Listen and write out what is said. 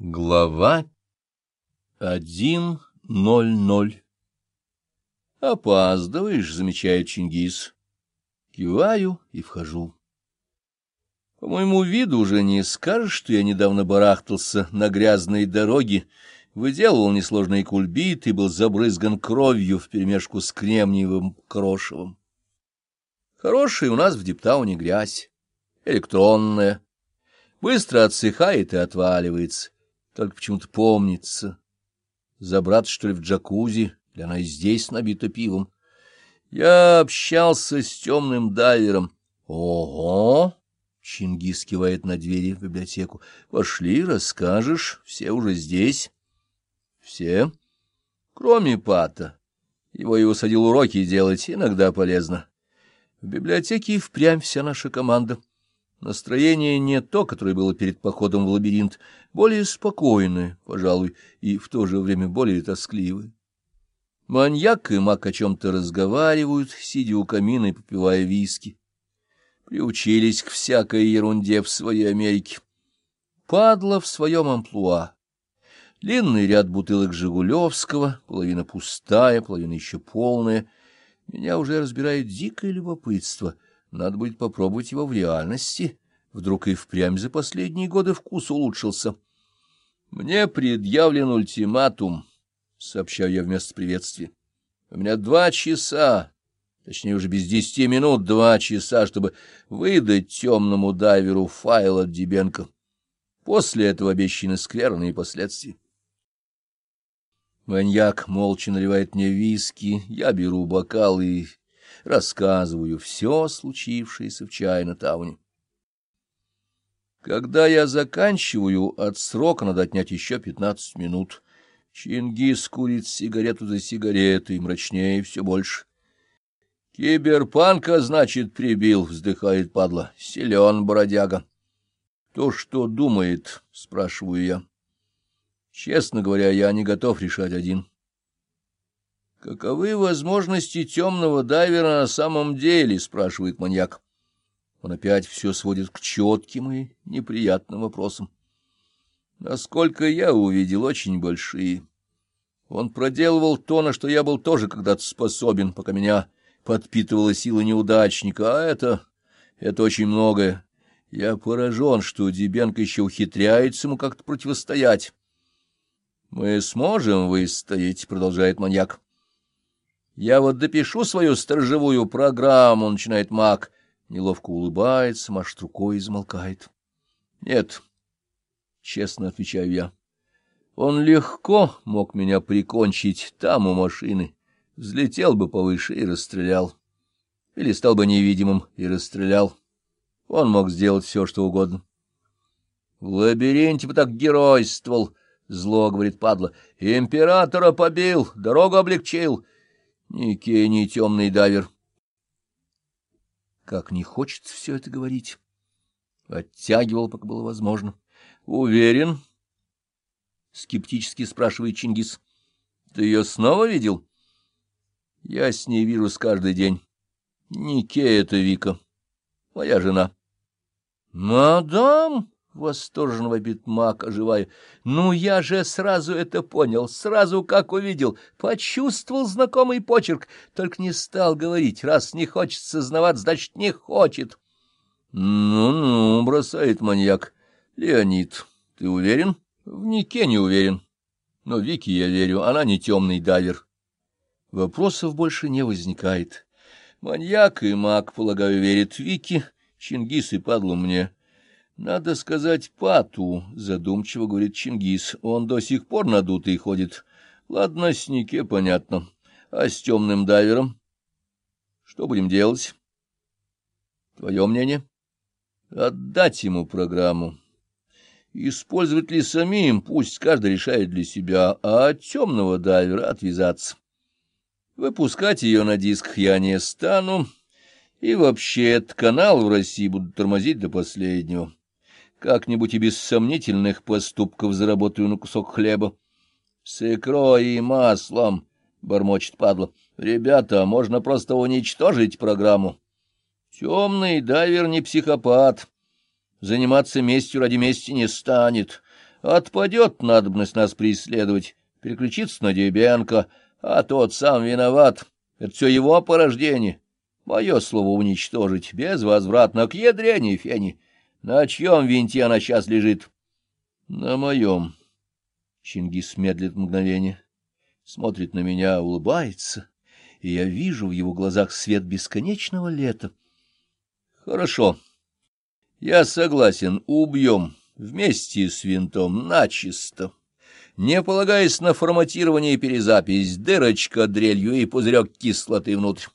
Глава один ноль ноль «Опаздываешь», — замечает Чингис. Киваю и вхожу. По моему виду уже не скажешь, что я недавно барахтался на грязной дороге, выделывал несложные кульбиты и был забрызган кровью вперемешку с кремниевым крошевом. Хорошая у нас в Диптауне грязь, электронная, быстро отсыхает и отваливается только почему-то помнится. Забраться, что ли, в джакузи, или она и здесь набита пивом. Я общался с темным дайвером. Ого! Чингис кивает на двери в библиотеку. Пошли, расскажешь, все уже здесь. Все? Кроме Пата. Его и усадил уроки делать, иногда полезно. В библиотеке и впрямь вся наша команда — Настроение не то, которое было перед походом в лабиринт, более спокойное, пожалуй, и в то же время более тоскливое. Маньяк и маг о чем-то разговаривают, сидя у камина и попивая виски. Приучились к всякой ерунде в своей Америке. Падла в своем амплуа. Длинный ряд бутылок Жигулевского, половина пустая, половина еще полная. Меня уже разбирает дикое любопытство — надо будет попробовать его в реальности. Вдруг и впрямь за последние годы вкус улучшился. Мне предъявлен ультиматум, — сообщаю я вместо приветствия. У меня два часа, точнее уже без десяти минут два часа, чтобы выдать темному дайверу файл от Дебенко. После этого обещаны скверные последствия. Маньяк молча наливает мне виски, я беру бокал и рассказываю все случившееся в Чайна-тауне. Когда я заканчиваю, от срока надо отнять еще пятнадцать минут. Чингис курит сигарету за сигаретой, мрачнее все больше. «Киберпанка, значит, прибил», — вздыхает падла. «Силен бродяга». «То, что думает?» — спрашиваю я. Честно говоря, я не готов решать один. «Каковы возможности темного дайвера на самом деле?» — спрашивает маньяк. Он опять все сводит к четким и неприятным вопросам. Насколько я увидел, очень большие. Он проделывал то, на что я был тоже когда-то способен, пока меня подпитывала сила неудачника, а это... это очень многое. Я поражен, что Дебенко еще ухитряется ему как-то противостоять. — Мы сможем выстоять, — продолжает маньяк. Я вот допишу свою сторожевую программу, — начинает маг. Неловко улыбается, машет рукой и замолкает. Нет, честно отвечаю я. Он легко мог меня прикончить там у машины. Взлетел бы повыше и расстрелял. Или стал бы невидимым и расстрелял. Он мог сделать все, что угодно. В лабиринте бы так геройствовал, — зло говорит падла. Императора побил, дорогу облегчил. Ни Кей, ни темный дайвер. Как не хочется все это говорить. Оттягивал, пока было возможно. Уверен? Скептически спрашивает Чингис. Ты ее снова видел? Я с ней вижусь каждый день. Не Кей это Вика. Моя жена. Мадам! Восторженно вопит маг, оживая. «Ну, я же сразу это понял, сразу как увидел, почувствовал знакомый почерк, только не стал говорить. Раз не хочет сознавать, значит, не хочет». «Ну-ну», — бросает маньяк. «Леонид, ты уверен?» «В Нике не уверен. Но Вике я верю, она не темный дайвер». Вопросов больше не возникает. Маньяк и маг, полагаю, верят Вике, Чингис и падлу мне. Надо сказать Пату, — задумчиво говорит Чингис, — он до сих пор надутый ходит. Ладно, с Нике понятно. А с темным дайвером? Что будем делать? Твое мнение? Отдать ему программу. Использовать ли самим, пусть каждый решает для себя, а от темного дайвера отвязаться. Выпускать ее на диск я не стану, и вообще этот канал в России будут тормозить до последнего. Как-нибудь и без сомнительных поступков заработаю на кусок хлеба. — С икрой и маслом, — бормочет падла. — Ребята, можно просто уничтожить программу. Темный дайвер не психопат. Заниматься местью ради мести не станет. Отпадет надобность нас преследовать, переключиться на Дебенко, а тот сам виноват. Это все его порождение. Мое слово уничтожить, безвозвратно, к ядрене фени. На чьем винте она сейчас лежит? — На моем. Чингис медлит мгновение, смотрит на меня, улыбается, и я вижу в его глазах свет бесконечного лета. — Хорошо. Я согласен, убьем вместе с винтом начисто. Не полагаясь на форматирование и перезапись, дырочка дрелью и пузырек кислоты внутрь.